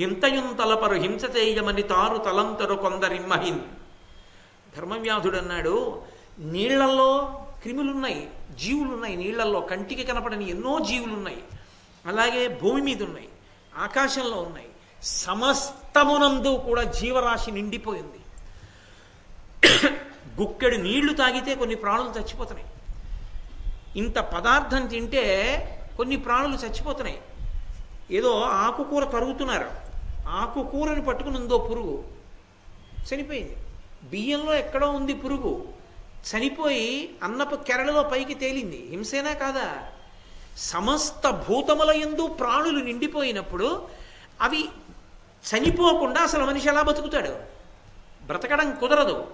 ఇంతయుంతలపరు హింస చేయమని తారు తలంతరు కొందరిమ్మహిన్ ధర్మవ్యాధుడు అన్నాడు నీళ్ళలో క్రిములున్నాయి జీవులున్నాయి నీళ్ళల్లో కంటికి కనపడని ఎన్నో జీవులున్నాయి. అలాగే భూమి మీద ఉన్నాయి ఆకాశంలో ఉన్నాయి. సమస్తమునందు కూడా జీవరాశి నిండిపోయింది. గుక్కెడు నీళ్ళు తాగితే కొన్ని ప్రాణులు చచ్చిపోతున్నాయి. ఇంత పదార్థం తింటే కొన్ని ప్రాణులు చచ్చిపోతున్నాయి. ఏదో ఆకుకూర తరుగుతున్నారు. ఆకుకూరని పట్టుకుని ఉందో పురుగు. చనిపోయింది. బియ్యంలో ఎక్కడో ఉంది పురుగు. చనిపోయి అన్నపు కెరళలో పైకి తేలింది. హింసేనా కాదా? సమస్త భూతముల ఎందు ప్రాణులు నిండిపోయినప్పుడు అవి చనిపోకుండా అసలు మనిషి ఎలా బతుకుతాడు? బ్రతకడం కుదరదు.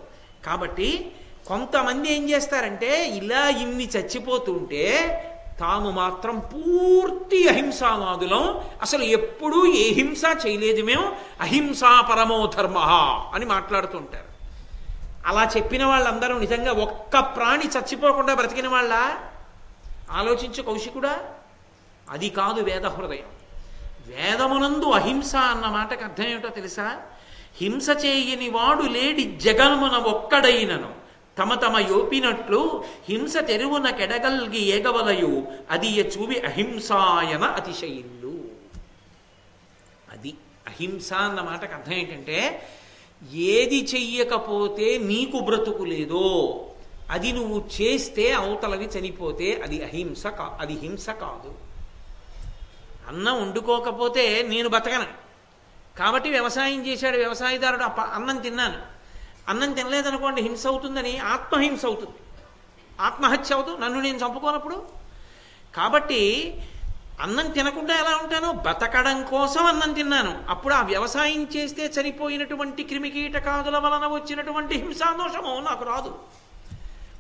కాబట్టి కొంతమంది ఏం చేస్తారంటే ఇలా ఇన్ని చచ్చిపోతుంటే తాము మాత్రం పూర్తి అహింసావాదులం. అసలు ఎప్పుడూ ఏ హింస చేయలేదు మేము. అహింసా పరమో ధర్మ అని మాట్లాడుతుంటారు. అలా చెప్పిన వాళ్ళందరూ నిజంగా ఒక్క ప్రాణి చచ్చిపోకుండా బ్రతికిన వాళ్ళ? ఆలోచించు కౌశికుడా అది కాదు వేద హృదయం వేదమునందు అహింస అన్న మాటకు అర్థం ఏమిటో తెలుసా? హింస చేయని వాడు లేడి జగన్మున ఒక్కడైనను. తమ తమ యోపినట్లు హింస తెరువున కెడగల్గి ఏగవలయు అది చూవి అహింసాయన అతిశయిల్లు అది అహింస అన్న మాటకు అర్థం ఏంటంటే ఏది చెయ్యకపోతే నీకు బ్రతుకు లేదో అది నువ్వు చేస్తే అవతలవి చనిపోతే అది అహింస కా అది హింస కాదు. అన్నం వండుకోకపోతే నేను బతకను. కాబట్టి వ్యవసాయం చేశాడు వ్యవసాయదారుడు అప్ప- అన్నం తిన్నాను. అన్నం తినలేదనుకోండి హింస అవుతుందని ఆత్మహింస అవుతుంది. ఆత్మహత్య అవుతుంది నన్ను నేను చంపుకోనప్పుడు. కాబట్టి అన్నం తినకుండా ఎలా ఉంటాను? బతకడం కోసం అన్నం తిన్నాను. అప్పుడు ఆ వ్యవసాయం చేస్తే చనిపోయినటువంటి క్రిమికీటకాదుల వలన వచ్చినటువంటి హింసాదోషము నాకు రాదు.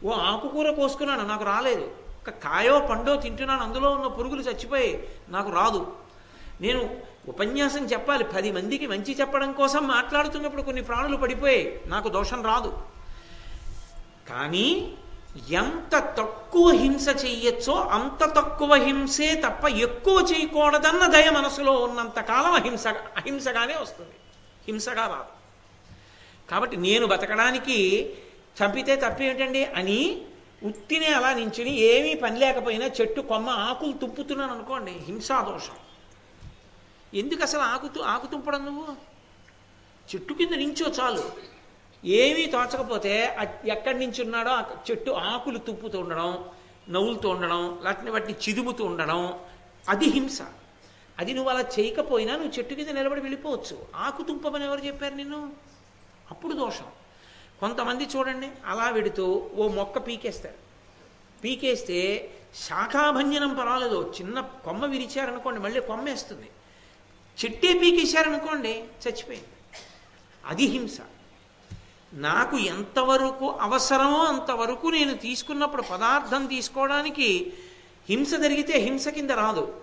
ఓ ఆకుకూర కోసుకున్నాను నాకు రాలేదు. ఒక కాయో పండో తింటున్నాను అందులో ఉన్న పురుగులు చచ్చిపోయి నాకు రాదు. నేను ఉపన్యాసం చెప్పాలి. పది మందికి మంచి చెప్పడం కోసం మాట్లాడుతున్నప్పుడు కొన్ని ప్రాణులు పడిపోయాయి. నాకు దోషం రాదు. కానీ ఎంత తక్కువ హింస చెయ్యొచ్చో అంత తక్కువ హింసే తప్ప ఎక్కువ చేయకూడదన్న దయ మనసులో ఉన్నంత కాలం అహింస అహింసగానే వస్తుంది. హింసగా రాదు. కాబట్టి నేను బతకడానికి చంపితే తప్పేమిటండి అని ఉత్తినే అలా నించుని ఏమీ పని లేకపోయినా చెట్టు కొమ్మ ఆకులు తుప్పుతున్నాను అనుకోండి. హింసాదోషం ఎందుకు అసలు ఆకు ఆకుతుంపడం నువ్వు? చెట్టు కింద నించో చాలు. ఏమీ తోచకపోతే ఎక్కడి నుంచి ఉన్నాడో చెట్టు ఆకులు తుప్పుతూ ఉండడం నవ్వులుతూ ఉండడం వాటిని వాటిని చిదుముతూ ఉండడం అది హింస. అది నువ్వు అలా చేయకపోయినా నువ్వు చెట్టు కింద నిలబడి వెళ్ళిపోవచ్చు. ఆకు తుంపమని ఎవరు చెప్పారు నిన్ను? అప్పుడు దోషం. కొంతమంది చూడండి అలా వెడుతూ ఓ మొక్క పీకేస్తారు. పీకేస్తే శాఖాభంజనం పర్వాలేదు. చిన్న కొమ్మ విరిచారనుకోండి మళ్ళీ కొమ్మ వేస్తుంది చెట్టే పీకేశారనుకోండి చచ్చిపోయింది అది హింస. నాకు ఎంతవరకు అవసరమో అంతవరకు నేను తీసుకున్నప్పుడు పదార్థం తీసుకోవడానికి హింస జరిగితే హింస కింద రాదు.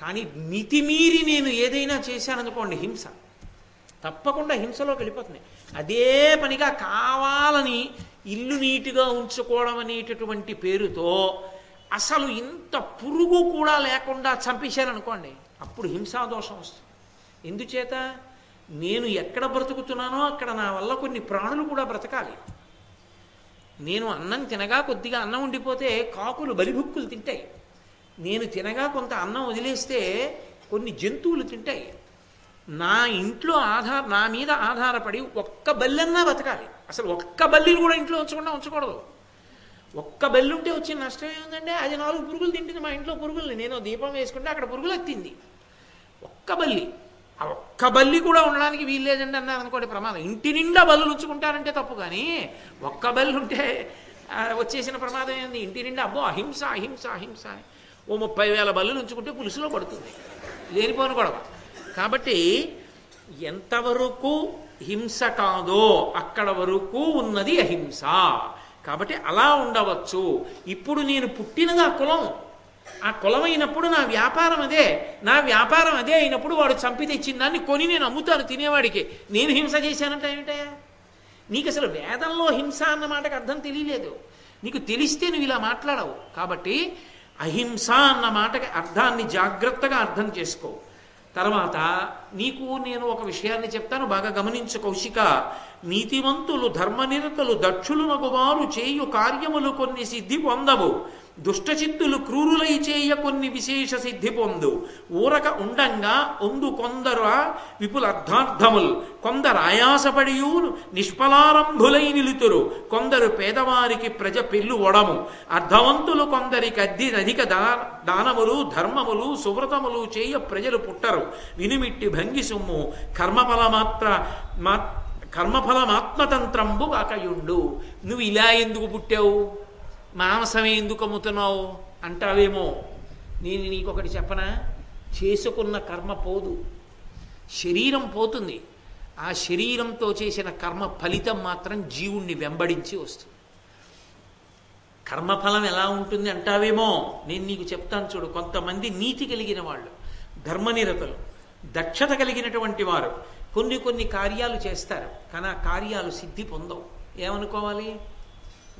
కానీ మితిమీరి నేను ఏదైనా చేశాననుకోండి హింస. తప్పకుండా హింసలోకి వెళ్ళిపోతున్నాయి అదే పనిగా కావాలని ఇల్లు నీటుగా ఉంచుకోవడం అనేటటువంటి పేరుతో అసలు ఇంత పురుగు కూడా లేకుండా చంపేశారనుకోండి అప్పుడు హింసాదోషం వస్తుంది. ఎందుచేత నేను ఎక్కడ బ్రతుకుతున్నానో అక్కడ నా వల్ల కొన్ని ప్రాణులు కూడా బ్రతకాలి. నేను అన్నం తినగా కొద్దిగా అన్నం ఉండిపోతే కాకులు బలిభుక్కులు తింటాయి. నేను తినగా కొంత అన్నం వదిలేస్తే కొన్ని జంతువులు తింటాయి. నా ఇంట్లో ఆధార నా మీద ఆధారపడి ఒక్క బల్లన్నా బతకాలి. అసలు ఒక్క బల్లిని కూడా ఇంట్లో ఉంచకుండా ఉంచకూడదు. ఒక్క బల్లి ఉంటే వచ్చిన నష్టం ఏముందంటే అది నాలుగు పురుగులు తింటుంది మా ఇంట్లో పురుగుల్ని. నేను దీపం వేసుకుంటే అక్కడ పురుగులు ఎత్తింది ఒక్క బల్లి. ఆ ఒక్క బల్లి కూడా ఉండడానికి వీల్లేదండి అన్నారు అనుకోండి ప్రమాదం. ఇంటి నిండా బల్లులు ఉంచుకుంటారంటే తప్పు కానీ ఒక్క బల్లి ఉంటే వచ్చేసిన ప్రమాదం ఏంది? ఇంటి నిండా అబ్బో అహింస అహింస అహింస అని. ఓ ముప్పై వేల బల్లులు ఉంచుకుంటే పులుసులో పడుతుంది. లేనిపోను గొడవ. కాబట్టి ఎంతవరకు హింస కాదో అక్కడ వరకు ఉన్నది అహింస. కాబట్టి అలా ఉండవచ్చు. ఇప్పుడు నేను పుట్టినది ఆ కులం. ఆ కులం అయినప్పుడు నా వ్యాపారం అదే నా వ్యాపారం అదే అయినప్పుడు వాడు చంపి తెచ్చిన దాన్ని కొని నేను అమ్ముతాను తినేవాడికి. నేను హింస చేశానంటే ఏమిటయా నీకు అసలు వేదంలో హింస అన్న మాటకు అర్థం తెలియలేదు. నీకు తెలిస్తే నువ్వు ఇలా మాట్లాడవు. కాబట్టి అహింస అన్న మాటకి అర్థాన్ని జాగ్రత్తగా అర్థం చేసుకో. తర్వాత నీకు నేను ఒక విషయాన్ని చెప్తాను బాగా గమనించు కౌశిక. నీతివంతులు ధర్మనిరతలు దక్షులు నగువారు చేయు కార్యములు కొన్ని సిద్ధి పొందవు. దుష్టచిత్తులు క్రూరులై చేయ కొన్ని విశేష సిద్ధి పొందు. ఊరక ఉండంగా ఉందు కొందరు విపుల అర్థార్థముల్ కొందరు ఆయాసపడియు నిష్ఫలారంభులై నిలుతురు. కొందరు పేదవారికి ప్రజ పెళ్ళు ఒడము. అర్ధవంతులు కొందరికి అద్ది అధిక దా దానములు ధర్మములు సువ్రతములు చేయ ప్రజలు పుట్టరు. వినిమిట్టి భంగి సొమ్ము. కర్మఫలమాత్ర మా కర్మఫలమాత్మతంత్రంబు కాకయుండు నువ్వు ఇలా ఎందుకు పుట్టావు? మాంసమే ఎందుకు అమ్ముతున్నావు అంటావేమో. నేను నీకొకటి చెప్పనా? చేసుకున్న కర్మ పోదు. శరీరం పోతుంది. ఆ శరీరంతో చేసిన కర్మ ఫలితం మాత్రం జీవుణ్ణి వెంబడించి వస్తుంది. కర్మఫలం ఎలా ఉంటుంది అంటావేమో? నేను నీకు చెప్తాను చూడు. కొంతమంది నీతి కలిగిన వాళ్ళు ధర్మనిరతలు దక్షత కలిగినటువంటి వారు కొన్ని కొన్ని కార్యాలు చేస్తారు. కానీ ఆ కార్యాలు సిద్ధి పొందవు. ఏమనుకోవాలి?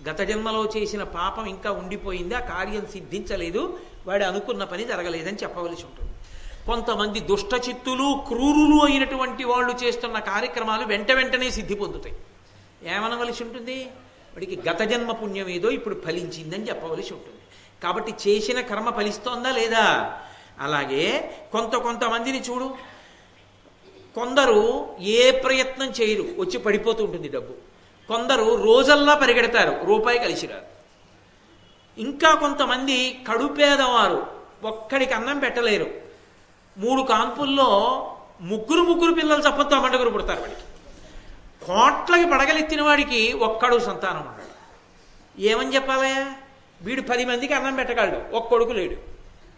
గత జన్మలో చేసిన పాపం ఇంకా ఉండిపోయింది? ఆ కార్యం సిద్ధించలేదు. వాడు అనుకున్న పని జరగలేదని చెప్పవలసి ఉంటుంది. కొంతమంది దుష్టచిత్తులు క్రూరులు అయినటువంటి వాళ్ళు చేస్తున్న కార్యక్రమాలు వెంట వెంటనే సిద్ధి పొందుతాయి. ఏమనవలసి ఉంటుంది? వాడికి గత జన్మ పుణ్యం ఏదో ఇప్పుడు ఫలించిందని చెప్పవలసి ఉంటుంది. కాబట్టి చేసిన కర్మ ఫలిస్తోందా లేదా? అలాగే కొంత కొంతమందిని చూడు. కొందరు ఏ ప్రయత్నం చేయరు. వచ్చి పడిపోతూ ఉంటుంది డబ్బు. కొందరు రోజల్లా పరిగెడతారు రూపాయి కలిసి రాదు. ఇంకా కొంతమంది కడుపేదవారు ఒక్కడికి అన్నం పెట్టలేరు. మూడు కాన్పుల్లో ముగ్గురు ముగ్గురు పిల్లలు చప్పతో మండగురు పుడతారు వాడికి. కోట్లకి పడగలెత్తిన వాడికి ఒక్కడు సంతానం ఉన్నాడు ఏమని చెప్పాలయ్యా? వీడు పది మందికి అన్నం పెట్టగలడు ఒక్కొడుకు లేడు.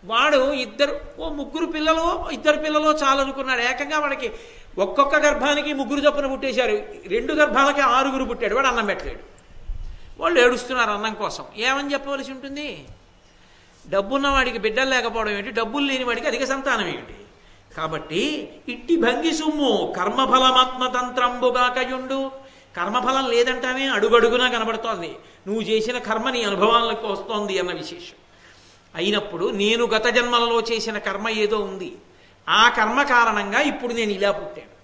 వాడు ఇద్దరు ఓ ముగ్గురు పిల్లలు ఇద్దరు పిల్లలు చాలు అనుకున్నాడు ఏకంగా వాడికి ఒక్కొక్క గర్భానికి ముగ్గురు చొప్పున పుట్టేశారు. రెండు గర్భాలకి ఆరుగురు పుట్టాడు. వాడు అన్నం పెట్టలేడు. వాళ్ళు ఏడుస్తున్నారు అన్నం కోసం. ఏమని చెప్పవలసి ఉంటుంది? డబ్బున్న వాడికి బిడ్డలు లేకపోవడం ఏంటి? డబ్బులు లేని వాడికి అధిక సంతానం ఏమిటి కాబట్టి ఇట్టి భంగి సొమ్ము కర్మఫలమాత్మతంత్రంబుగాకయుండు కర్మఫలం లేదంటానే అడుగడుగునా కనబడుతోంది. నువ్వు చేసిన కర్మ నీ అనుభవాలకు వస్తోంది అన్న విశేషం. అయినప్పుడు నేను గత జన్మలలో చేసిన కర్మ ఏదో ఉంది. ఆ కర్మ కారణంగా ఇప్పుడు నేను ఇలా పుట్టాను.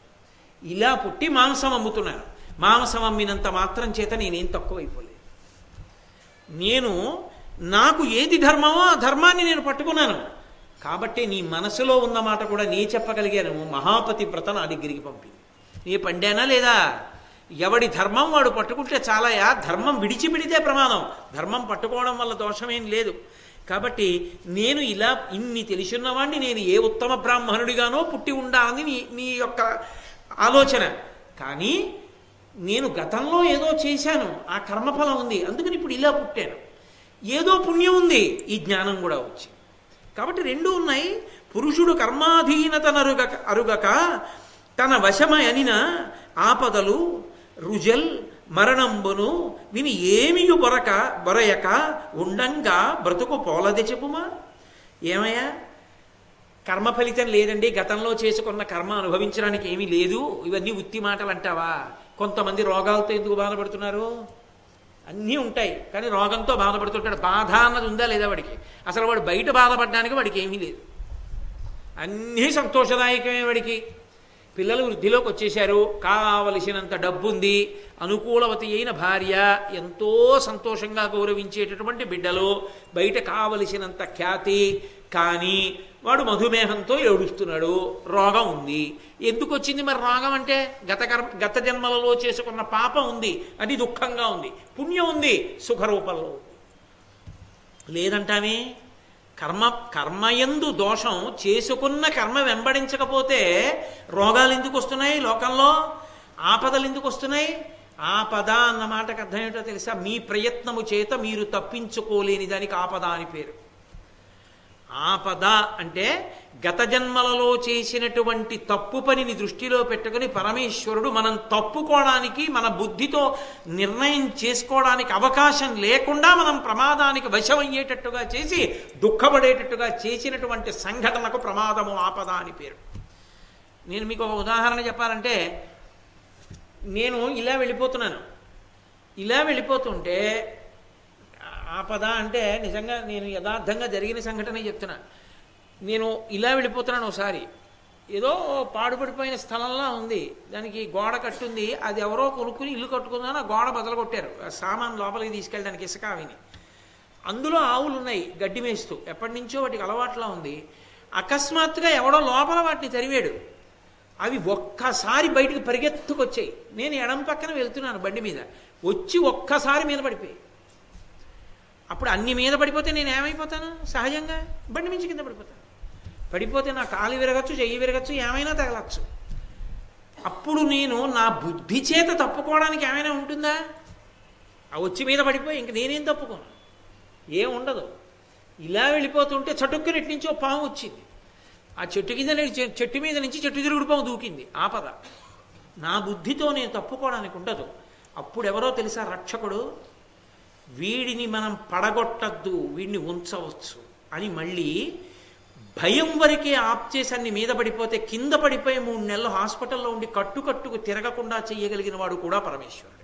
ఇలా పుట్టి మాంసం అమ్ముతున్నాను. మాంసం అమ్మినంత మాత్రం చేత నేనేం తక్కువైపోలేదు. నేను నాకు ఏది ధర్మమో ఆ ధర్మాన్ని నేను పట్టుకున్నాను. కాబట్టి నీ మనసులో ఉన్న మాట కూడా నీ చెప్పగలిగాను. మహాపతి వ్రత నా దగ్గరికి పంపింది. నీ పండానా లేదా? ఎవడి ధర్మం వాడు పట్టుకుంటే చాలాయా? ధర్మం విడిచిపెడితే ప్రమాదం. ధర్మం పట్టుకోవడం వల్ల దోషమేం లేదు. కాబట్టి నేను ఇలా ఇన్ని తెలిసిన్నవాడిని నేను ఏ ఉత్తమ బ్రాహ్మణుడిగానో పుట్టి ఉండాలని నీ నీ యొక్క ఆలోచన. కానీ నేను గతంలో ఏదో చేశాను ఆ కర్మఫలం ఉంది అందుకని ఇప్పుడు ఇలా పుట్టాను. ఏదో పుణ్యం ఉంది ఈ జ్ఞానం కూడా వచ్చి. కాబట్టి రెండు ఉన్నాయి. పురుషుడు కర్మాధీనతను అరుగక అరుగక తన వశమయనిన ఆపదలు రుజల్ మరణంబును విని ఏమియు బొరక బొరయక ఉండంగా బ్రతుకు పోలది చెప్పుమా? ఏమయ్యా? కర్మ ఫలితం లేదండి. గతంలో చేసుకున్న కర్మ అనుభవించడానికి ఏమీ లేదు. ఇవన్నీ ఉత్తి మాటలు అంటావా? కొంతమంది రోగాలతో ఎందుకు బాధపడుతున్నారు? అన్నీ ఉంటాయి కానీ రోగంతో బాధపడుతుంటాడు. బాధ అన్నది ఉందా లేదా వాడికి? అసలు వాడు బయట బాధపడడానికి వాడికి ఏమీ లేదు. అన్నీ సంతోషదాయకమే వాడికి. పిల్లలు వృద్ధిలోకి వచ్చేశారు. కావలసినంత డబ్బు ఉంది అనుకూలవతి అయిన భార్య ఎంతో సంతోషంగా గౌరవించేటటువంటి బిడ్డలు. బయట కావలసినంత ఖ్యాతి. కానీ వాడు మధుమేహంతో ఏడుస్తున్నాడు. రోగం ఉంది. ఎందుకు వచ్చింది మరి రోగం అంటే? గత కర్మ గత జన్మలలో చేసుకున్న పాపం ఉంది. అది దుఃఖంగా ఉంది. పుణ్యం ఉంది. సుఖరూపంలో లేదంటామే కర్మ కర్మయందు దోషం చేసుకున్న కర్మ వెంబడించకపోతే రోగాలు ఎందుకు వస్తున్నాయి లోకంలో? ఆపదలు ఎందుకు వస్తున్నాయి? ఆపద అన్న మాటకు అర్థం ఏంటో తెలుసా? మీ ప్రయత్నము చేత మీరు తప్పించుకోలేని దానికి ఆపద అని పేరు. ఆపద అంటే గత జన్మలలో చేసినటువంటి తప్పు పనిని దృష్టిలో పెట్టుకుని పరమేశ్వరుడు మనం తప్పుకోవడానికి మన బుద్ధితో నిర్ణయం చేసుకోవడానికి అవకాశం లేకుండా మనం ప్రమాదానికి వశమయ్యేటట్టుగా చేసి దుఃఖపడేటట్టుగా చేసినటువంటి సంఘటనకు ప్రమాదము ఆపద అని పేరు. నేను మీకు ఒక ఉదాహరణ చెప్పాలంటే నేను ఇలా వెళ్ళిపోతున్నాను. ఇలా వెళ్ళిపోతుంటే ఆపద అంటే నిజంగా నేను యథార్థంగా జరిగిన సంఘటన చెప్తున్నా. నేను ఇలా వెళ్ళిపోతున్నాను ఒకసారి. ఏదో పాడుపడిపోయిన స్థలంలా ఉంది. దానికి గోడ కట్టుంది. అది ఎవరో కొనుక్కుని ఇల్లు కట్టుకుందని ఆ గోడ బదలగొట్టారు. ఆ సామాన్ లోపలికి తీసుకెళ్ళడానికి ఇసుక అవిని అందులో ఆవులు ఉన్నాయి గడ్డి మేస్తూ. ఎప్పటి నుంచో వాటికి అలవాట్లా ఉంది. అకస్మాత్తుగా ఎవడో లోపల వాటిని తరివాడు అవి ఒక్కసారి బయటికి పరిగెత్తుకొచ్చాయి. నేను ఎడం పక్కన వెళ్తున్నాను బండి మీద. వచ్చి ఒక్కసారి మీద పడిపోయి అప్పుడు అన్ని మీద పడిపోతే నేను ఏమైపోతాను? సహజంగా బండి మించి కింద పడిపోతాను. పడిపోతే నా కాలు విరగచ్చు చెయ్యి విరగచ్చు ఏమైనా తగలచ్చు. అప్పుడు నేను నా బుద్ధి చేత తప్పుకోవడానికి ఏమైనా ఉంటుందా? ఆ వచ్చి మీద పడిపోయి ఇంక నేనేం తప్పుకోను? ఏం ఉండదు. ఇలా వెళ్ళిపోతుంటే చటుక్కునటి నుంచి ఓ పాము వచ్చింది. ఆ చెట్టు కింద చెట్టు మీద నుంచి చెట్టు తిరుగుడు పాము దూకింది. ఆపద. నా బుద్ధితో నేను తప్పుకోవడానికి ఉండదు. అప్పుడు ఎవరో తెలుసా రక్షకుడు? వీడిని మనం పడగొట్టద్దు వీడిని ఉంచవచ్చు అని మళ్ళీ భయం వరకే ఆప్ చేసి అన్ని మీద పడిపోతే కింద పడిపోయి మూడు నెలలు హాస్పిటల్లో ఉండి కట్టుకట్టుకు తిరగకుండా చేయగలిగిన వాడు కూడా పరమేశ్వరుడు.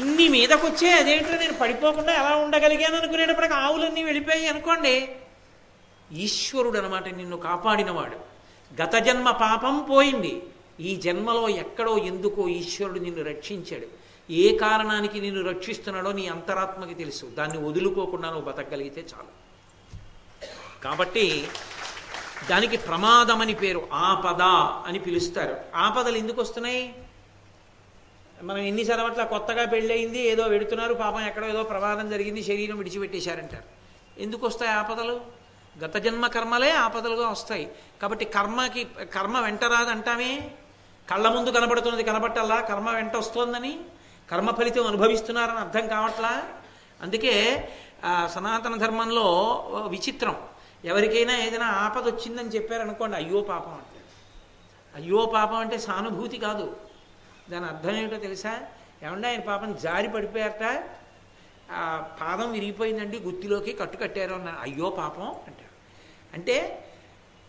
ఇన్ని మీదకొచ్చే అదేంటో నేను పడిపోకుండా ఎలా ఉండగలిగాను అనుకునేటప్పటికి ఆవులన్నీ వెళ్ళిపోయాయి అనుకోండి. ఈశ్వరుడు అనమాట నిన్ను కాపాడినవాడు. గత జన్మ పాపం పోయింది. ఈ జన్మలో ఎక్కడో ఎందుకో ఈశ్వరుడు నిన్ను రక్షించాడు. ఏ కారణానికి నేను రక్షిస్తున్నాడో నీ అంతరాత్మకి తెలుసు. దాన్ని వదులుకోకుండా నువ్వు బతకగలిగితే చాలు. కాబట్టి దానికి ప్రమాదం అని పేరు ఆపద అని పిలుస్తారు. ఆపదలు ఎందుకు వస్తున్నాయి? మనం ఎన్ని చదవట్ల కొత్తగా పెళ్ళయింది ఏదో వెడుతున్నారు పాపం ఎక్కడో ఏదో ప్రమాదం జరిగింది శరీరం విడిచిపెట్టేశారంటారు. ఎందుకు వస్తాయి ఆపదలు? గత జన్మ కర్మలే ఆపదలుగా వస్తాయి. కాబట్టి కర్మకి కర్మ వెంట రాదంటామే? కళ్ళ ముందు కనబడుతున్నది కనబట్టల్లా? కర్మ వెంట వస్తోందని? కర్మ ఫలితం అనుభవిస్తున్నారని అర్థం కావట్లా? అందుకే సనాతన ధర్మంలో విచిత్రం. ఎవరికైనా ఏదైనా ఆపద వచ్చిందని చెప్పారనుకోండి అయ్యో పాపం అంటే. అయ్యో పాపం అంటే సానుభూతి కాదు. దాని అర్థం ఏమిటో తెలుసా? ఏమంటే ఆయన పాపం జారి పడిపోయారట. పాదం విరిగిపోయిందండి గుత్తిలోకి కట్టు కట్టారు అన్నారు. అయ్యో పాపం అంటారు. అంటే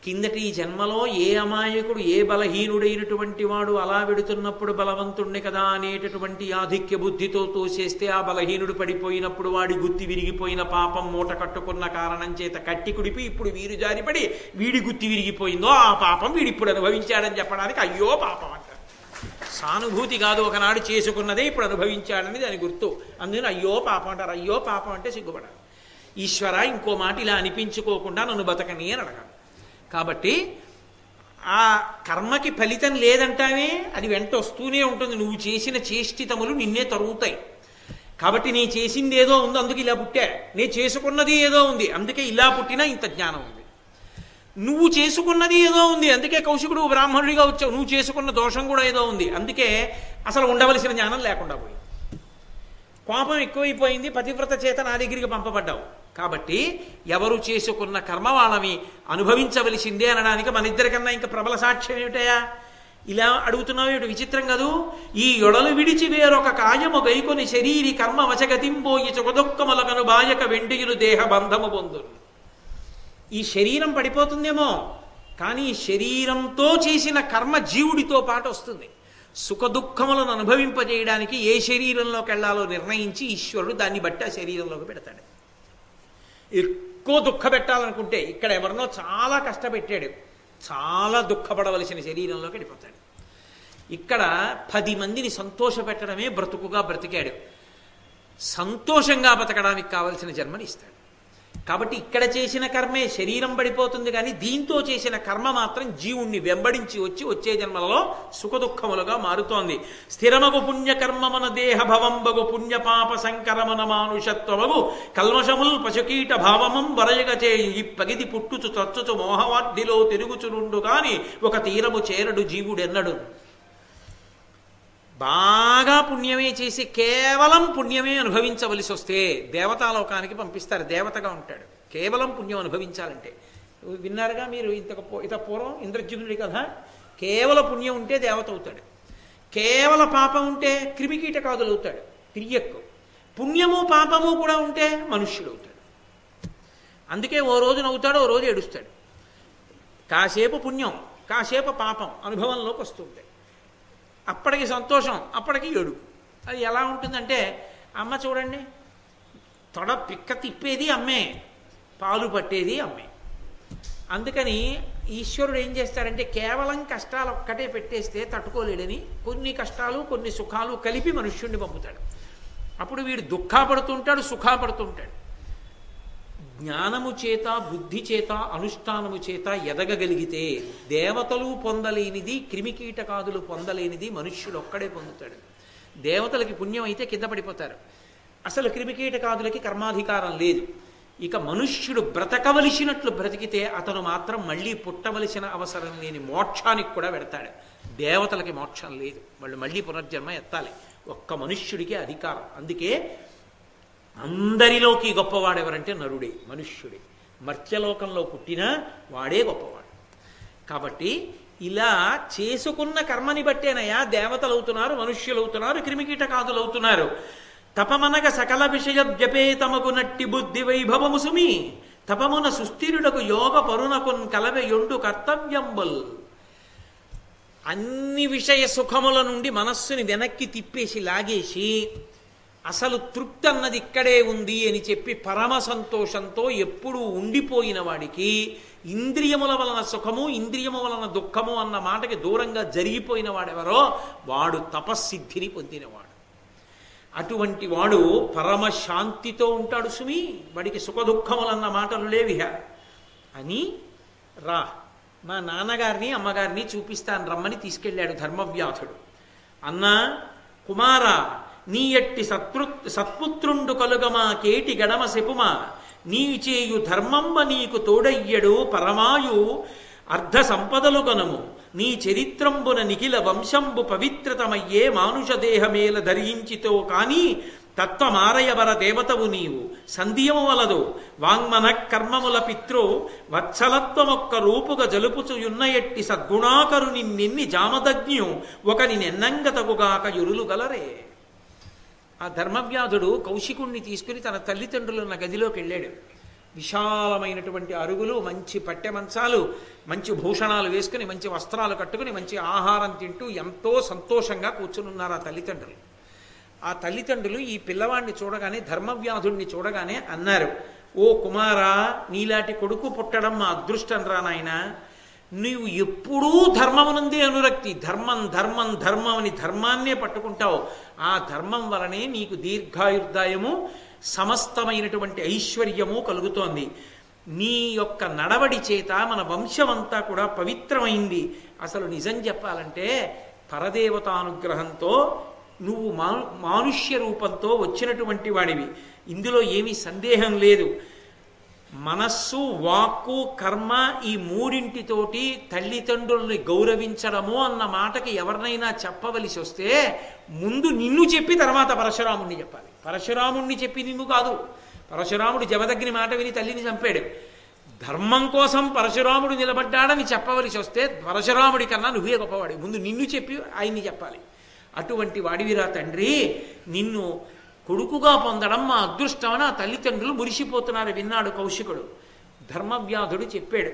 కిందటి జన్మలో ఏ అమాయకుడు ఏ బలహీనుడైనటువంటి వాడు అలా వెడుతున్నప్పుడు బలవంతుణ్ణి కదా అనేటటువంటి ఆధిక్య బుద్ధితో తోసేస్తే ఆ బలహీనుడు పడిపోయినప్పుడు వాడి గుత్తి విరిగిపోయిన పాపం మూట కట్టుకున్న కారణం చేత కట్టి కుడిపి ఇప్పుడు వీరు జారిపడి వీడి గుత్తి విరిగిపోయిందో ఆ పాపం వీడిప్పుడు అనుభవించాడని చెప్పడానికి అయ్యో పాపం అంటారు. సానుభూతి కాదు ఒకనాడు చేసుకున్నదే ఇప్పుడు అనుభవించాడని దాని గుర్తు. అందుకని అయ్యో పాపం అంటారు. అయ్యో పాపం అంటే సిగ్గుపడాలి. ఈశ్వర ఇంకో మాట ఇలా అనిపించుకోకుండా నన్ను బతకని అని అడగాలి. కాబట్టి ఆ కర్మకి ఫలితం లేదంటావే? అది వెంట వస్తూనే ఉంటుంది. నువ్వు చేసిన చేష్టితములు నిన్నే తరుగుతాయి. కాబట్టి నీ చేసింది ఏదో ఉంది అందుకు ఇలా పుట్టా. నీ చేసుకున్నది ఏదో ఉంది అందుకే ఇలా పుట్టినా ఇంత జ్ఞానం ఉంది. నువ్వు చేసుకున్నది ఏదో ఉంది అందుకే కౌశికుడు బ్రాహ్మణుడిగా వచ్చావు. నువ్వు చేసుకున్న దోషం కూడా ఏదో ఉంది అందుకే అసలు ఉండవలసిన జ్ఞానం లేకుండా పోయింది. కోపం ఎక్కువైపోయింది పతివ్రత చేత నా దగ్గరికి పంపబడ్డావు. కాబట్టి ఎవరు చేసుకున్న కర్మ వాళ్ళని అనుభవించవలసిందే అనడానికి మన ఇద్దరికన్నా ఇంకా ప్రబల సాక్ష్యం ఏమిటయా ఇలా అడుగుతున్నావు ఏమిటి? విచిత్రం కదూ? ఈ యొడలు విడిచి వేరొక కాయము గైకొని శరీరి కర్మ వశగతింపోయి చుకదుక్కములకను బాయక వెండియులు దేహ బంధము పొందు ఈ శరీరం పడిపోతుందేమో? కానీ శరీరంతో చేసిన కర్మ జీవుడితో పాటు వస్తుంది. సుఖ దుఃఖములను అనుభవింపజేయడానికి ఏ శరీరంలోకి వెళ్ళాలో నిర్ణయించి ఈశ్వరుడు దాన్ని బట్టి ఆ శరీరంలోకి పెడతాడు. ఎక్కువ దుఃఖ పెట్టాలనుకుంటే ఇక్కడ ఎవరినో చాలా కష్టపెట్టాడు. చాలా దుఃఖపడవలసిన శరీరంలోకి వెళ్ళిపోతాడు. ఇక్కడ పది మందిని సంతోష పెట్టడమే బ్రతుకుగా బ్రతికాడు. సంతోషంగా బతకడానికి కావలసిన జన్మని ఇస్తాడు. కాబట్టి ఇక్కడ చేసిన కర్మే శరీరం పడిపోతుంది కానీ దీంతో చేసిన కర్మ మాత్రం జీవుణ్ణి వెంబడించి వచ్చి వచ్చే జన్మలలో సుఖదుఖములుగా మారుతోంది. స్థిరమగు పుణ్యకర్మమున దేహ భవంబగు పుణ్యపాప సంకరమన మానుషత్వమగు కల్మషముల్ పశుకీట భావమం వరయగచే ఈ పగిది పుట్టుచు చచ్చుచు మోహవాడ్డిలో తిరుగుచురుండు కాని ఒక తీరము చేరడు జీవుడెన్నడు. బాగా పుణ్యమే చేసి కేవలం పుణ్యమే అనుభవించవలసి వస్తే దేవతాలోకానికి పంపిస్తారు దేవతగా ఉంటాడు. కేవలం పుణ్యం అనుభవించాలంటే. విన్నారుగా మీరు ఇంతకు పూ- ఇంత పూర్వం ఇంద్రజ్యునుడి కదా కేవల పుణ్యం ఉంటే దేవత అవుతాడు. కేవల పాపం ఉంటే క్రిమికీటకాదులు అవుతాడు. తిరియక్కు. పుణ్యము పాపము కూడా ఉంటే మనుష్యుడు అవుతాడు. అందుకే ఓ రోజు నవ్వుతాడు ఓ రోజు ఏడుస్తాడు. కాసేపు పుణ్యం కాసేపు పాపం అనుభవంలోకి వస్తుంటాయి అప్పటికి సంతోషం అప్పటికి ఏడు అది ఎలా ఉంటుందంటే అమ్మ చూడండి తొడ పిక్క తిప్పేది అమ్మే పాలు పట్టేది అమ్మే. అందుకని ఈశ్వరుడు ఏం చేస్తారంటే కేవలం కష్టాలు ఒక్కటే పెట్టేస్తే తట్టుకోలేడని కొన్ని కష్టాలు కొన్ని సుఖాలు కలిపి మనుష్యుణ్ణి పంపుతాడు. అప్పుడు వీడు దుఃఖపడుతుంటాడు సుఖపడుతుంటాడు. జ్ఞానము చేత బుద్ధి చేత అనుష్ఠానము చేత ఎదగగలిగితే దేవతలు పొందలేనిది క్రిమికీటకాదులు పొందలేనిది మనుష్యుడు ఒక్కడే పొందుతాడు. దేవతలకి పుణ్యం అయితే కింద పడిపోతారు. అసలు క్రిమికీటకాదులకి కర్మాధికారం లేదు. ఇక మనుష్యుడు బ్రతకవలసినట్లు బ్రతికితే అతను మాత్రం మళ్ళీ పుట్టవలసిన అవసరం లేని మోక్షానికి కూడా పెడతాడు దేవతలకి మోక్షం లేదు. వాళ్ళు మళ్ళీ పునర్జన్మ ఎత్తాలి. ఒక్క మనుష్యుడికి అధికారం. అందుకే అందరిలోకి గొప్పవాడెవరంటే నరుడే మనుష్యుడే. మర్త్యలోకంలో పుట్టినా వాడే గొప్పవాడు. కాబట్టి ఇలా చేసుకున్న కర్మని బట్టేనయా దేవతలు అవుతున్నారు మనుష్యులు అవుతున్నారు క్రిమికీటకాదులు అవుతున్నారు తపమనగ సకల విషయ జపే తమకు నట్టి బుద్ధి వైభవము సుమి. తపమున సుస్థిరుడకు యోగ పరునకున్ కలవె యొండు కర్తవ్యంబుల్. అన్ని విషయ సుఖముల నుండి మనస్సుని వెనక్కి తిప్పేసి లాగేసి అసలు తృప్తి అన్నది ఇక్కడే ఉంది అని చెప్పి పరమ సంతోషంతో ఎప్పుడూ ఉండిపోయిన వాడికి ఇంద్రియముల వలన సుఖము ఇంద్రియము వలన దుఃఖము అన్న మాటకి దూరంగా జరిగిపోయిన వాడెవరో వాడు తపస్సిద్ధిని పొందినవాడు. అటువంటి వాడు పరమ శాంతితో ఉంటాడు సుమి. వాడికి సుఖ దుఃఖములన్న మాటలు లేవిహ అని రా మా నాన్నగారిని అమ్మగారిని చూపిస్తాను రమ్మని తీసుకెళ్ళాడు ధర్మవ్యాధుడు. అన్నా కుమారా నీ ఎట్టి సత్పృ సత్పుత్రుండు కలుగమా కేటి గడమ సెపుమా నీ చేయు ధర్మంబ నీకు తోడయ్యడు పరమాయు అర్ధ సంపదలు గనము. నీ చరిత్రంబున నిఖిల వంశంబు పవిత్రతమయ్యే మానుష దేహమేల ధరించితో కాని తత్వమారయవర దేవతవు నీవు. సంధియము వలదు. వాంగ్మన కర్మముల పిత్రో వత్సలత్వమొక్క రూపుగా జలుపుచుయున్న ఎట్టి సద్గుణాకరు నిన్నెన్ని జామదజ్ఞు ఒకని నెన్నంగతగుగాక ఎరులు గలరే. ఆ ధర్మవ్యాధుడు కౌశికుణ్ణి తీసుకుని తన తల్లిదండ్రులున్న గదిలోకి వెళ్ళాడు. విశాలమైనటువంటి అరుగులు మంచి పట్టె మంచాలు మంచి భూషణాలు వేసుకుని మంచి వస్త్రాలు కట్టుకుని మంచి ఆహారం తింటూ ఎంతో సంతోషంగా కూర్చునున్నారు ఆ తల్లిదండ్రులు. ఆ తల్లిదండ్రులు ఈ పిల్లవాడిని చూడగానే ధర్మవ్యాధుడిని చూడగానే అన్నారు ఓ కుమారా నీలాంటి కొడుకు పుట్టడం మా అదృష్టం రా నాయన. నీవు ఎప్పుడూ ధర్మమునందే అనురక్తి. ధర్మం ధర్మం ధర్మం అని ధర్మాన్నే పట్టుకుంటావు. ఆ ధర్మం వలనే నీకు దీర్ఘాయుర్దాయము సమస్తమైనటువంటి ఐశ్వర్యము కలుగుతోంది. నీ యొక్క నడవడి చేత మన వంశమంతా కూడా పవిత్రమైంది. అసలు నిజం చెప్పాలంటే పరదేవతానుగ్రహంతో నువ్వు మా మానుష్య రూపంతో వచ్చినటువంటి వాడివి. ఇందులో ఏమీ సందేహం లేదు. మనస్సు వాక్కు కర్మ ఈ మూడింటితోటి తల్లిదండ్రుల్ని గౌరవించడము అన్న మాటకి ఎవరినైనా చెప్పవలసి వస్తే ముందు నిన్ను చెప్పి తర్వాత పరశురాముణ్ణి చెప్పాలి. పరశురాముణ్ణి చెప్పి నిన్ను కాదు. పరశురాముడు జమదగ్ని మాట విని తల్లిని చంపాడు. ధర్మం కోసం పరశురాముడు నిలబడ్డాడని చెప్పవలసి వస్తే పరశురాముడి కన్నా నువ్వే గొప్పవాడి ముందు నిన్ను చెప్పి ఆయన్ని చెప్పాలి. అటువంటి వాడివిరా తండ్రి. నిన్ను కొడుకుగా పొందడం మా అదృష్టమని ఆ తల్లిదండ్రులు మురిసిపోతున్నారు విన్నాడు కౌశికుడు. ధర్మవ్యాధుడు చెప్పాడు.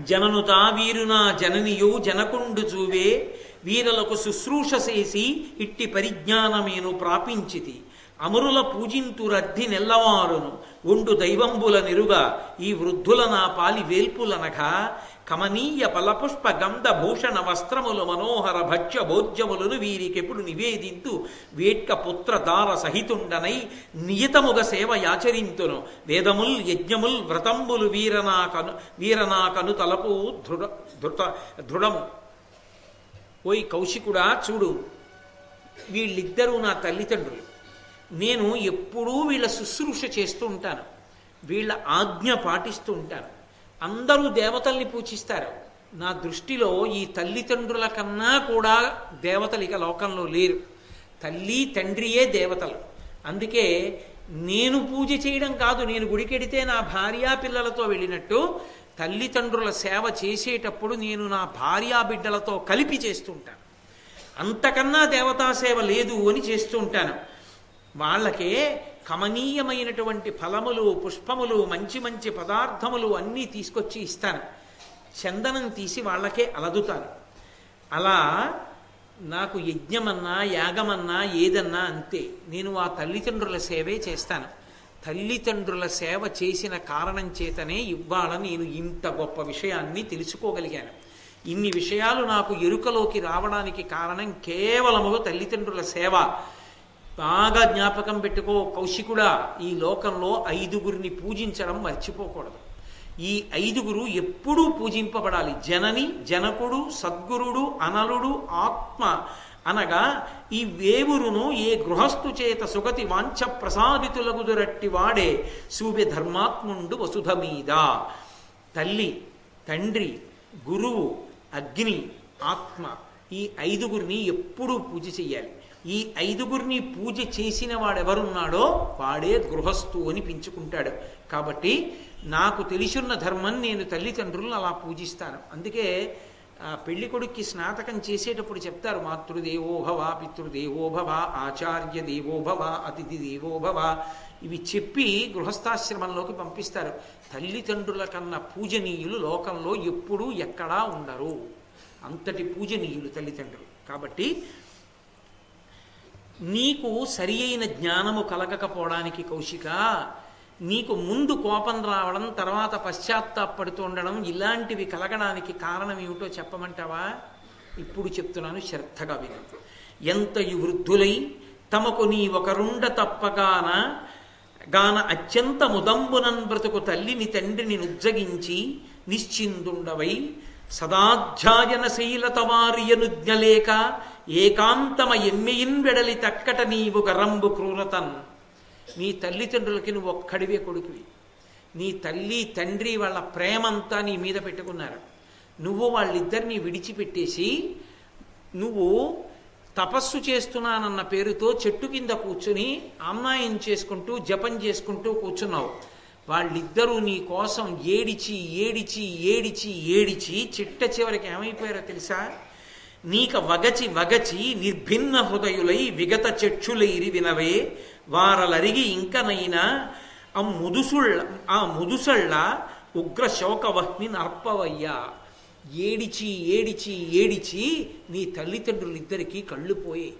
జననుతా వీరునా జననియు జనకుండు చూవే వీరలకు శుశ్రూష చేసి ఇట్టి పరిజ్ఞానమేను ప్రాపించితి. అమరుల పూజింతు రద్ధి నెల్లవారును ఒండు దైవంబుల నిరుగా ఈ వృద్ధుల నా పాలి వేల్పులనగా కమనీయ ఫలపుష్ప గంధ భూషణ వస్త్రములు మనోహర భక్ష్య భోజ్యములను వీరికెప్పుడు నివేదింతు వేట్క పుత్ర దార సహితుండనై నియతముగ సేవ యాచరింతును. వేదముల్ యజ్ఞముల్ వ్రతంబులు వీరనాకను వీరనాకను తలపు దృఢ దృఢ దృఢము. ఓయ్ కౌశికుడా చూడు వీళ్ళిద్దరూ నా తల్లిదండ్రులు. నేను ఎప్పుడూ వీళ్ళ శుశ్రూష చేస్తూ ఉంటాను. వీళ్ళ ఆజ్ఞ పాటిస్తూ ఉంటాను. అందరూ దేవతల్ని పూజిస్తారు. నా దృష్టిలో ఈ తల్లిదండ్రుల కన్నా కూడా దేవతలు ఇక లోకంలో లేరు. తల్లి తండ్రియే దేవతలు. అందుకే నేను పూజ చేయడం కాదు నేను గుడికెడితే నా భార్యా పిల్లలతో వెళ్ళినట్టు తల్లిదండ్రుల సేవ చేసేటప్పుడు నేను నా భార్యా బిడ్డలతో కలిపి చేస్తుంటాను. అంతకన్నా దేవతా సేవ లేదు అని చేస్తూ ఉంటాను వాళ్ళకే కమనీయమైనటువంటి ఫలములు పుష్పములు మంచి మంచి పదార్థములు అన్నీ తీసుకొచ్చి ఇస్తాను. చందనం తీసి వాళ్ళకే అలదుతాను. అలా నాకు యజ్ఞమన్నా యాగమన్నా ఏదన్నా అంతే. నేను ఆ తల్లిదండ్రుల సేవే చేస్తాను. తల్లిదండ్రుల సేవ చేసిన కారణం చేతనే ఇవాళ నేను ఇంత గొప్ప విషయాన్ని తెలుసుకోగలిగాను. ఇన్ని విషయాలు నాకు ఎరుకలోకి రావడానికి కారణం కేవలము తల్లిదండ్రుల సేవ. బాగా జ్ఞాపకం పెట్టుకో కౌశికుడా ఈ లోకంలో ఐదుగురిని పూజించడం మర్చిపోకూడదు. ఈ ఐదుగురు ఎప్పుడూ పూజింపబడాలి. జనని జనకుడు సద్గురుడు అనలుడు ఆత్మ అనగా ఈ వేవురును ఏ గృహస్థు చేత సుగతి వాంఛ ప్రసాదితులగుదురట్టి వాడే సూర్య ధర్మాత్ముండు వసుధ మీద తల్లి తండ్రి గురువు అగ్ని ఆత్మ ఈ ఐదుగురిని ఎప్పుడూ పూజ చెయ్యాలి. ఈ ఐదుగురిని పూజ చేసిన వాడెవరున్నాడో వాడే గృహస్థు అని పెంచుకుంటాడు. కాబట్టి నాకు తెలిసున్న ధర్మం నేను తల్లిదండ్రులను అలా పూజిస్తాను. అందుకే పెళ్ళి కొడుక్కి స్నాతకం చేసేటప్పుడు చెప్తారు మాతృదేవోభవ పితృదేవోభవ ఆచార్య దేవోభవ అతిథి దేవోభవ. ఇవి చెప్పి గృహస్థాశ్రమంలోకి పంపిస్తారు. తల్లిదండ్రుల కన్నా పూజనీయులు లోకంలో ఎప్పుడూ ఎక్కడా ఉండరు. అంతటి పూజనీయులు తల్లిదండ్రులు. కాబట్టి నీకు సరి అయిన జ్ఞానము కలగకపోవడానికి కౌశిక నీకు ముందు కోపం రావడం తర్వాత పశ్చాత్తాపడుతూ ఉండడం ఇలాంటివి కలగడానికి కారణం ఏమిటో చెప్పమంటావా? ఇప్పుడు చెప్తున్నాను శ్రద్ధగా విను. ఎంతయు వృద్ధులై తమకు నీ ఒకరుండ తప్పగాన గాన అత్యంత ముదంబునన్ బ్రతుకు తల్లిని తండ్రిని నుజ్జగించి నిశ్చిందుండవై సదాధ్యాయన శైలతవారియనుజ్ఞలేక ఏకాంతమ ఎమ్మెయిన్ వెడలి తక్కట నీవు గరంబు క్రూరతన్. నీ తల్లిదండ్రులకి నువ్వు ఒక్కడివే కొడుకువి. నీ తల్లి తండ్రి వాళ్ళ ప్రేమంతా నీ మీద పెట్టుకున్నారు. నువ్వు వాళ్ళిద్దరిని విడిచిపెట్టేసి నువ్వు తపస్సు చేస్తున్నానన్న పేరుతో చెట్టు కింద కూర్చుని అమ్మాయం చేసుకుంటూ జపం చేసుకుంటూ కూర్చున్నావు. వాళ్ళిద్దరూ నీ కోసం ఏడిచి ఏడిచి ఏడిచి ఏడిచి చిట్ట చివరికి ఏమైపోయారో తెలుసా? నీక వగచి వగచి నిర్భిన్న హృదయులై విగత చెక్షులైరి వినవే వారలరిగి ఇంకనైనా ఆ ముదుసుళ్ళ ఆ ముదుసళ్ళ ఉగ్ర శోకవహ్ని నర్పవయ్యా. ఏడిచి ఏడిచి ఏడిచి నీ తల్లిదండ్రులిద్దరికీ కళ్ళు పోయి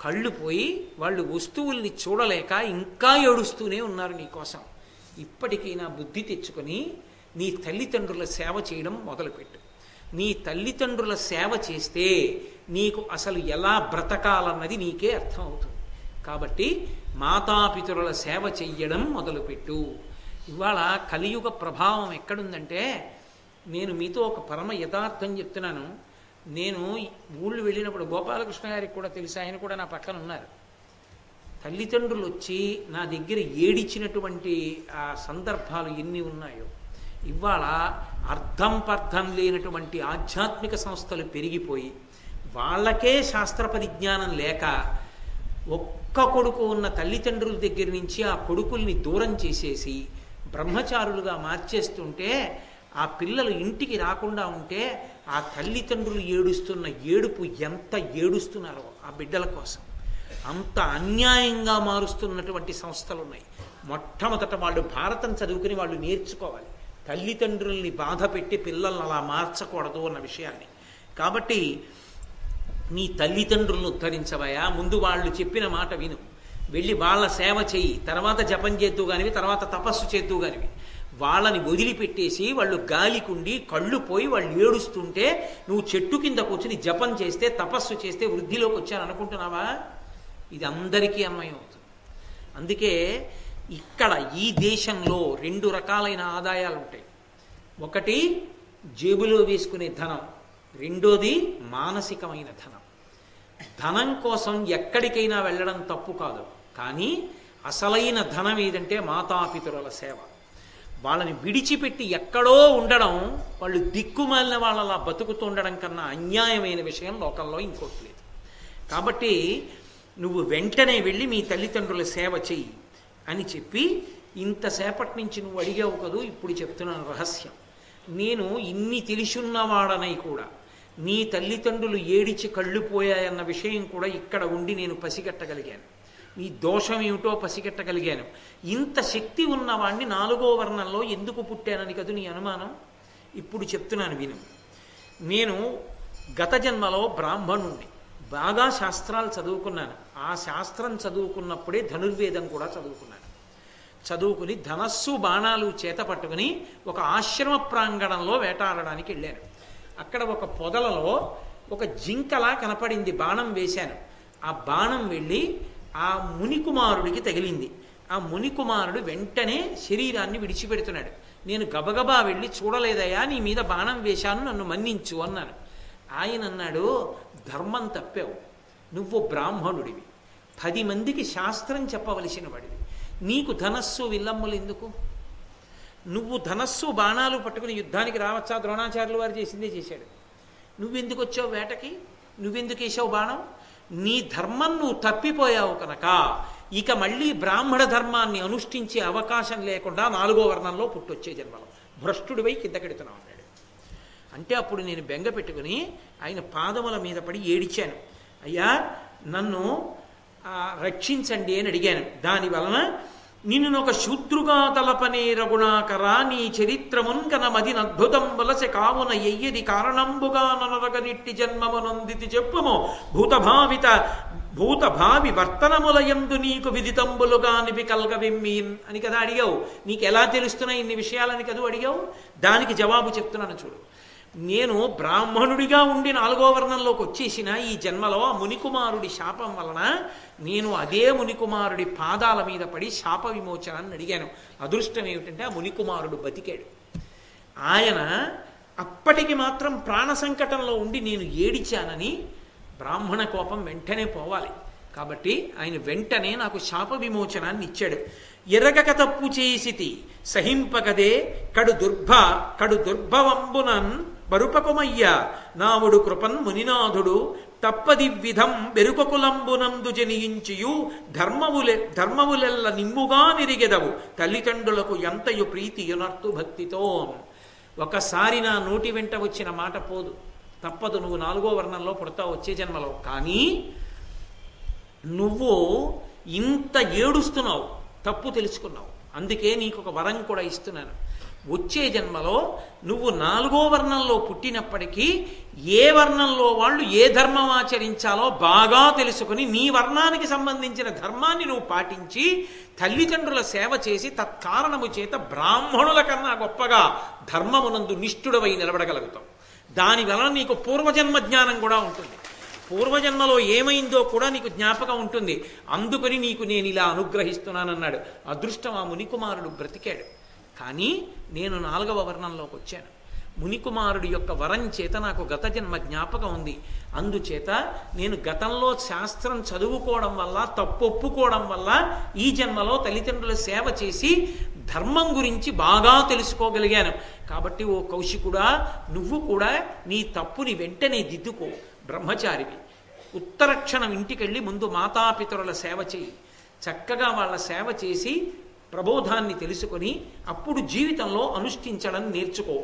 కళ్ళు పోయి వాళ్ళు వస్తువుల్ని చూడలేక ఇంకా ఏడుస్తూనే ఉన్నారు నీకోసం ఇప్పటికైనా బుద్ధి తెచ్చుకొని నీ తల్లిదండ్రుల సేవ చేయడం మొదలుపెట్టు. నీ తల్లిదండ్రుల సేవ చేస్తే నీకు అసలు ఎలా బ్రతకాలన్నది నీకే అర్థమవుతుంది. కాబట్టి మాతాపితరుల సేవ చెయ్యడం మొదలుపెట్టు. ఇవాళ కలియుగ ప్రభావం ఎక్కడుందంటే నేను మీతో ఒక పరమ యథార్థం చెప్తున్నాను. నేను ఊళ్ళు వెళ్ళినప్పుడు గోపాలకృష్ణ గారికి కూడా తెలిసి ఆయన కూడా నా పక్కన ఉన్నారు. తల్లిదండ్రులు వచ్చి నా దగ్గర ఏడిచినటువంటి ఆ సందర్భాలు ఎన్ని ఉన్నాయో. ఇవాళ అర్థం పర్థం లేనటువంటి ఆధ్యాత్మిక సంస్థలు పెరిగిపోయి వాళ్ళకే శాస్త్ర పరిజ్ఞానం లేక ఒక్క కొడుకు ఉన్న తల్లిదండ్రుల దగ్గర నుంచి ఆ కొడుకుల్ని దూరం చేసేసి బ్రహ్మచారులుగా మార్చేస్తుంటే ఆ పిల్లలు ఇంటికి రాకుండా ఉంటే ఆ తల్లిదండ్రులు ఏడుస్తున్న ఏడుపు ఎంత ఏడుస్తున్నారో ఆ బిడ్డల కోసం. అంత అన్యాయంగా మారుస్తున్నటువంటి సంస్థలు ఉన్నాయి మొట్టమొదట వాళ్ళు భారతం చదువుకుని వాళ్ళు నేర్చుకోవాలి. తల్లిదండ్రుల్ని బాధ పెట్టి పిల్లల్ని అలా మార్చకూడదు అన్న విషయాన్ని. కాబట్టి నీ తల్లిదండ్రులను ఉద్ధరించవయా ముందు వాళ్ళు చెప్పిన మాట విను. వెళ్ళి వాళ్ళ సేవ చెయ్యి. తర్వాత జపం చేద్దు కానివి తర్వాత తపస్సు చేద్దు కానివి వాళ్ళని వదిలిపెట్టేసి వాళ్ళు గాలికుండి కళ్ళు పోయి వాళ్ళు ఏడుస్తుంటే నువ్వు చెట్టు కింద కూర్చుని జపం చేస్తే తపస్సు చేస్తే వృద్ధిలోకి వచ్చాను అనుకుంటున్నావా ఇది అందరికీ అన్వయం అవుతుంది. అందుకే ఇక్కడ ఈ దేశంలో రెండు రకాలైన ఆదాయాలు ఉంటాయి ఒకటి జేబులో వేసుకునే ధనం రెండోది మానసికమైన ధనం. ధనం కోసం ఎక్కడికైనా వెళ్ళడం తప్పు కాదు కానీ అసలైన ధనం ఏదంటే మాతాపితరుల సేవ. వాళ్ళని విడిచిపెట్టి ఎక్కడో ఉండడం వాళ్ళు దిక్కుమాలిన వాళ్ళలా బతుకుతూ ఉండడం కన్నా అన్యాయమైన విషయం లోకంలో ఇంకోటి లేదు. కాబట్టి నువ్వు వెంటనే వెళ్ళి మీ తల్లిదండ్రుల సేవ చెయ్యి. అని చెప్పి ఇంతసేపటి నుంచి నువ్వు అడిగావు కదూ ఇప్పుడు చెప్తున్నాను రహస్యం. నేను ఇన్ని తెలిసున్నవాడనై కూడా నీ తల్లిదండ్రులు ఏడిచి కళ్ళు పోయాయన్న విషయం కూడా ఇక్కడ ఉండి నేను పసిగట్టగలిగాను. నీ దోషం ఏమిటో పసిగట్టగలిగాను. ఇంత శక్తి ఉన్నవాణ్ణి నాలుగో వర్ణంలో ఎందుకు పుట్టానని కదూ నీ అనుమానం? ఇప్పుడు చెప్తున్నాను విను. నేను గత జన్మలో బ్రాహ్మణుణ్ణి. బాగా శాస్త్రాలు చదువుకున్నాను. ఆ శాస్త్రం చదువుకున్నప్పుడే ధనుర్వేదం కూడా చదువుకున్నాను. చదువుకుని ధనస్సు బాణాలు చేత పట్టుకుని ఒక ఆశ్రమ ప్రాంగణంలో వేటాడడానికి వెళ్ళాను. అక్కడ ఒక పొదలలో ఒక జింకలా కనపడింది బాణం వేశాను. ఆ బాణం వెళ్ళి ఆ మునికుమారుడికి తగిలింది. ఆ మునికుమారుడు వెంటనే శరీరాన్ని విడిచిపెడుతున్నాడు. నేను గబగబా వెళ్ళి చూడలేదయ్యా నీ మీద బాణం వేశాను నన్ను మన్నించు అన్నాను. ఆయన అన్నాడు ధర్మం తప్పావు. నువ్వు బ్రాహ్మణుడివి. పది మందికి శాస్త్రం చెప్పవలసిన వాడివి. నీకు ధనస్సు విల్లమ్ములు ఎందుకు? నువ్వు ధనస్సు బాణాలు పట్టుకుని యుద్ధానికి రావచ్చా? ద్రోణాచార్యులు వారు చేసిందే చేశాడు. నువ్వెందుకు వచ్చావు వేటకి? నువ్వెందుకు వేసావు బాణం? నీ ధర్మం నువ్వు తప్పిపోయావు కనుక ఇక మళ్ళీ బ్రాహ్మణ ధర్మాన్ని అనుష్ఠించే అవకాశం లేకుండా నాలుగో వర్ణంలో పుట్టొచ్చే జన్మలో. భ్రష్టుడివై కిందకెడుతున్నావు అన్నాడు అంటే అప్పుడు నేను బెంగ పెట్టుకుని ఆయన పాదముల మీద పడి ఏడిచాను. అయ్యా నన్ను రక్షించండి అని అడిగాను. దాని వలన నిన్ను ఒక శూద్రుగా తలపనే రఘుణాకర నీ చరిత్రమున్ కనమది అద్భుతం వలసె కావున ఎయ్యది కారణంబుగా ననరగనిట్టి జన్మమునొందితి చెప్పుము. భూతభావిత భూతభావి వర్తనములయందు నీకు విదితంబులుగా నిపి కల్గవిమ్మీన్ అని కదా అడిగావు. నీకు ఎలా తెలుస్తున్నాయి ఇన్ని విషయాలని కదూ అడిగావు? దానికి జవాబు చెప్తున్నాను చూడు. నేను బ్రాహ్మణుడిగా ఉండి నాలుగో వర్ణంలోకి వచ్చేసిన ఈ జన్మలో ఆ మునికుమారుడి శాపం వలన నేను అదే మునికుమారుడి పాదాల మీద పడి శాప విమోచనాన్ని అడిగాను. అదృష్టం ఏమిటంటే ఆ మునికుమారుడు బతికాడు. ఆయన అప్పటికి మాత్రం ప్రాణ సంకటంలో ఉండి నేను ఏడిచానని బ్రాహ్మణ కోపం వెంటనే పోవాలి. కాబట్టి ఆయన వెంటనే నాకు శాప విమోచనాన్ని ఇచ్చాడు. ఎరగక తప్పు చేసితి సహింపగదే కడు దుర్భ కడు దుర్భవంబునన్ బరుపకుమయ్య నావుడు కృపన్ మునినాథుడు తప్పది విధం బెరుకకులంబునందు జనియించియు ధర్మములె ధర్మములెల్ల నిమ్ముగా నిరిగెదవు. తల్లిదండ్రులకు ఎంతయు ప్రీతి యునర్తు భక్తితో. ఒకసారి నా నోటి వెంట వచ్చిన మాట పోదు. తప్పదు నువ్వు నాలుగో వర్ణంలో పుడతావు వచ్చే జన్మలో. కానీ నువ్వు ఇంత ఏడుస్తున్నావు తప్పు తెలుసుకున్నావు. అందుకే నీకు ఒక వరం కూడా ఇస్తున్నాను. వచ్చే జన్మలో నువ్వు నాలుగో వర్ణంలో పుట్టినప్పటికీ ఏ వర్ణంలో వాళ్ళు ఏ ధర్మం ఆచరించాలో బాగా తెలుసుకుని నీ వర్ణానికి సంబంధించిన ధర్మాన్ని నువ్వు పాటించి తల్లిదండ్రుల సేవ చేసి తత్కారణము చేత బ్రాహ్మణుల కన్నా గొప్పగా ధర్మమునందు నిష్ఠుడవై నిలబడగలుగుతావు. దాని వలన నీకు పూర్వజన్మ జ్ఞానం కూడా ఉంటుంది. పూర్వజన్మలో ఏమైందో కూడా నీకు జ్ఞాపకం ఉంటుంది. అందుకని నీకు నేను ఇలా అనుగ్రహిస్తున్నానన్నాడు. అదృష్టం ఆ మునికుమారుడు బ్రతికాడు. కానీ నేను నాలుగవ వర్ణంలోకి వచ్చాను. మునికుమారుడి యొక్క వరం చేత నాకు గత జన్మ జ్ఞాపకం ఉంది. అందుచేత నేను గతంలో శాస్త్రం చదువుకోవడం వల్ల తప్పొప్పుకోవడం వల్ల ఈ జన్మలో తల్లిదండ్రుల సేవ చేసి ధర్మం గురించి బాగా తెలుసుకోగలిగాను. కాబట్టి ఓ కౌశికుడా నువ్వు కూడా నీ తప్పుని వెంటనే దిద్దుకో బ్రహ్మచారివి. ఉత్తరక్షణం ఇంటికెళ్ళి ముందు మాతాపితరుల సేవ చేయి. చక్కగా వాళ్ళ సేవ చేసి ప్రబోధాన్ని తెలుసుకొని అప్పుడు జీవితంలో అనుష్ఠించడం నేర్చుకో.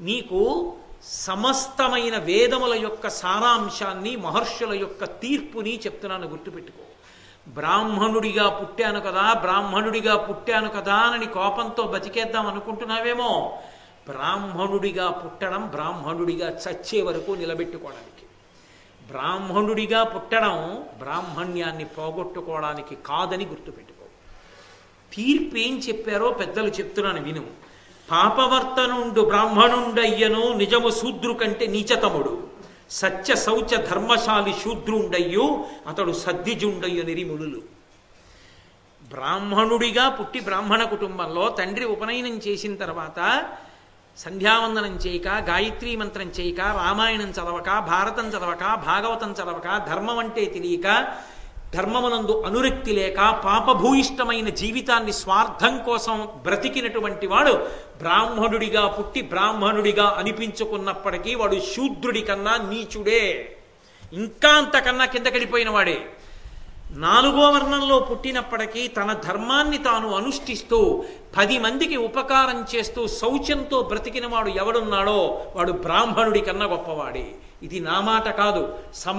నీకు సమస్తమైన వేదముల యొక్క సారాంశాన్ని మహర్షుల యొక్క తీర్పుని చెప్తున్నాను గుర్తుపెట్టుకో. బ్రాహ్మణుడిగా పుట్టాను కదా బ్రాహ్మణుడిగా పుట్టాను కదా అని కోపంతో బతికేద్దాం అనుకుంటున్నావేమో? బ్రాహ్మణుడిగా పుట్టడం బ్రాహ్మణుడిగా చచ్చే వరకు నిలబెట్టుకోవడానికి. బ్రాహ్మణుడిగా పుట్టడం బ్రాహ్మణ్యాన్ని పోగొట్టుకోవడానికి కాదని గుర్తుపెట్టుకో. తీర్పు ఏం చెప్పారో పెద్దలు చెప్తున్నాను విను. పాపవర్తనుండు బ్రాహ్మణుండయ్యను నిజము శూద్రు కంటే నీచతముడు. సత్య శౌచ ధర్మశాలి శూద్రుండయ్యు అతడు సద్దిజుండయ్యు నిరిముడులు బ్రాహ్మణుడిగా పుట్టి బ్రాహ్మణ కుటుంబంలో తండ్రి ఉపనయనం చేసిన తర్వాత సంధ్యావందనం చేయక గాయత్రీ మంత్రం చేయక రామాయణం చదవక భారతం చదవక భాగవతం చదవక ధర్మం అంటే తెలియక ధర్మమునందు అనురక్తి లేక పాపభూయిష్టమైన జీవితాన్ని స్వార్థం కోసం బ్రతికినటువంటి వాడు బ్రాహ్మణుడిగా పుట్టి బ్రాహ్మణుడిగా అనిపించుకున్నప్పటికీ వాడు శూద్రుడి కన్నా నీచుడే. ఇంకా అంతకన్నా కిందకెళ్ళిపోయిన వాడే. నాలుగో వర్ణంలో పుట్టినప్పటికీ తన ధర్మాన్ని తాను అనుష్ఠిస్తూ పది మందికి ఉపకారం చేస్తూ శౌచంతో బ్రతికిన వాడు ఎవడున్నాడో వాడు బ్రాహ్మణుడి కన్నా గొప్పవాడే. ఇది నా మాట కాదు. సమ